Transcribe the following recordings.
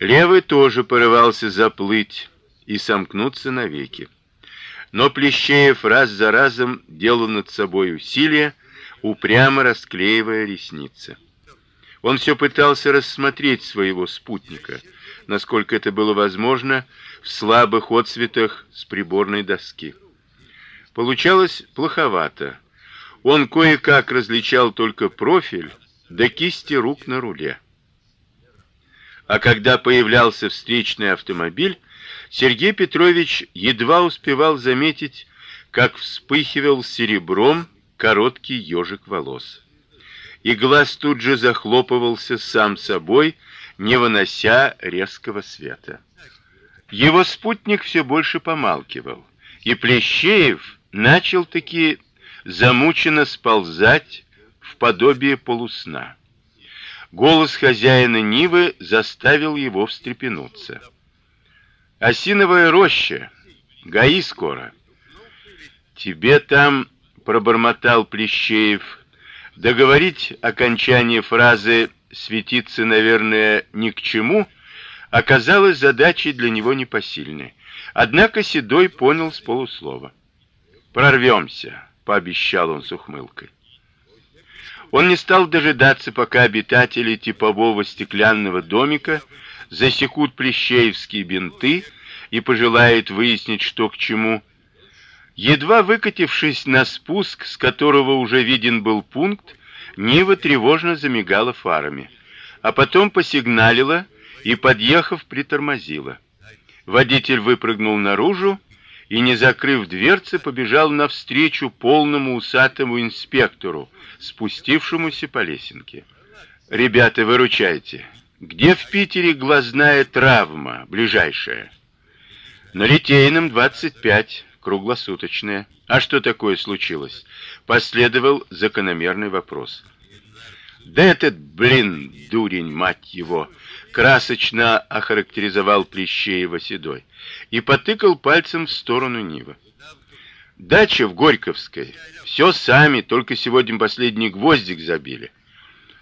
Левый тоже порывался заплыть и сомкнуться навеки. Но Плещеев раз за разом делал над собой усилия, упрямо расклеивая ресницы. Он все пытался рассмотреть своего спутника, насколько это было возможно в слабых отсветах с приборной доски. Получалось плоховато. Он кое-как различал только профиль да кисти рук на руле. А когда появлялся встречный автомобиль, Сергей Петрович едва успевал заметить, как вспыхивал серебром короткий ежик волос. И глаз тут же захлопывался сам собой, не вынося резкого света. Его спутник все больше помалкивал, и Плещеев начал таки замученно сползать в подобие полусна. Голос хозяина Нивы заставил его встрепенуться. Осиновая роща, гаи скоро. Тебе там пробормотал Плещеев. Договорить окончание фразы светиться, наверное, ни к чему, оказалось задачей для него непосильной. Однако Седой понял с полуслова. Прорвемся, пообещал он с ухмылкой. Он не стал дожидаться, пока обитатели типового стеклянного домика засекут плещеевские бинты и пожелают выяснить, что к чему. Едва выкатившись на спуск, с которого уже виден был пункт, Нива тревожно замигала фарами, а потом посигналила и, подъехав, притормозила. Водитель выпрыгнул наружу и, не закрыв дверцы, побежал навстречу полному усатому инспектору, спустившемуся по лесенке. Ребята, выручайте. Где в Питере глазная травма ближайшая? На Литейном 25, круглосуточная. А что такое случилось? Последовал закономерный вопрос. Да этот, блин, дурень, мать его, красочно охарактеризовал Плещеева седой и потыкал пальцем в сторону Нивы. Дача в Горьковской. Все сами, только сегодня последний гвоздик забили.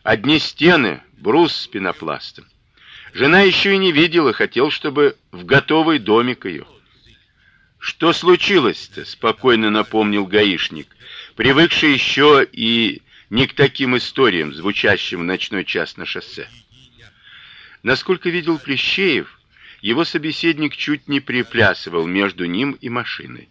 Одни стены, брус с пенопластом. Жена еще и не видела, хотел, чтобы в готовый домик ее. Что случилось-то? спокойно напомнил гаишник, привыкший еще и не к таким историям, звучащим в ночной час на шоссе. Насколько видел Плещеев, его собеседник чуть не приплясывал между ним и машиной.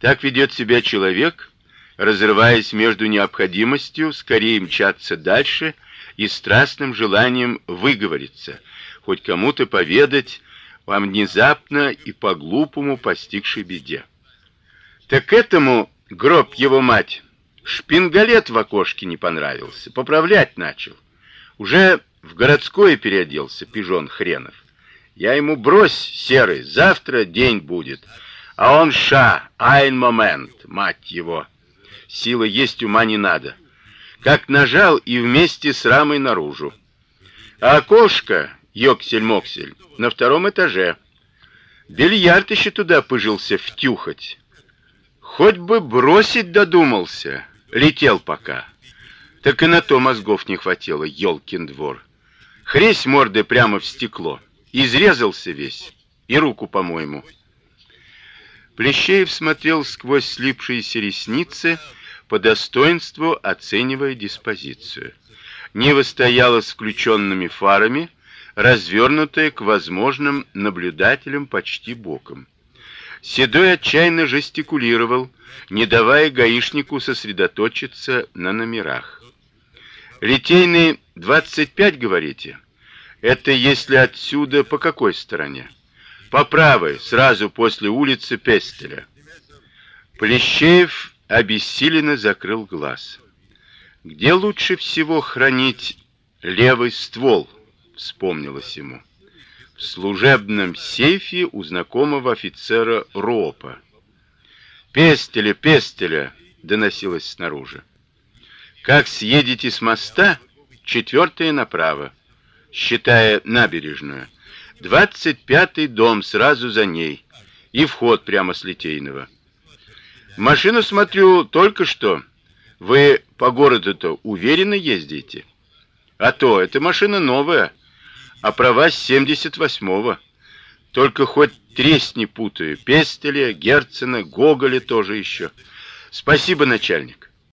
Так ведет себя человек, разрываясь между необходимостью скорее мчаться дальше и страстным желанием выговориться, хоть кому-то поведать о внезапно и по-глупому постигшей беде. Так этому гроб его мать шпингалет в окошке не понравился, поправлять начал. Уже городское переоделся пижон хренов. Я ему брось, серый, завтра день будет. А он ша, айн момент, мать его. Силы есть, ума не надо. Как нажал и вместе с рамой наружу. А окошко, ёксель-моксель, на втором этаже. Бильярд еще туда пыжился втюхать. Хоть бы бросить додумался, летел пока. Так и на то мозгов не хватило, ёлкин двор. Хресь мордой прямо в стекло, изрезался весь, и руку, по-моему. Плещеев смотрел сквозь слипшиеся ресницы, по достоинству оценивая диспозицию. Нива стояла с включенными фарами, развернутая к возможным наблюдателям почти боком. Седой отчаянно жестикулировал, не давая гаишнику сосредоточиться на номерах. Литейный 25, говорите? Это если отсюда по какой стороне? По правой, сразу после улицы Пестеля. Плещеев обессиленно закрыл глаз. Где лучше всего хранить левый ствол? вспомнилось ему. В служебном сейфе у знакомого офицера Ропа. Пестеля, пестеля, доносилось снаружи. Как съедете с моста, четвертое направо, считая набережную. Двадцать пятый дом сразу за ней и вход прямо с Литейного. Машину смотрю только что. Вы по городу-то уверенно ездите? А то, эта машина новая. а права с 78-го. Только хоть тресни путаю. Пестеля, Герцена, Гоголя тоже еще. Спасибо, начальник.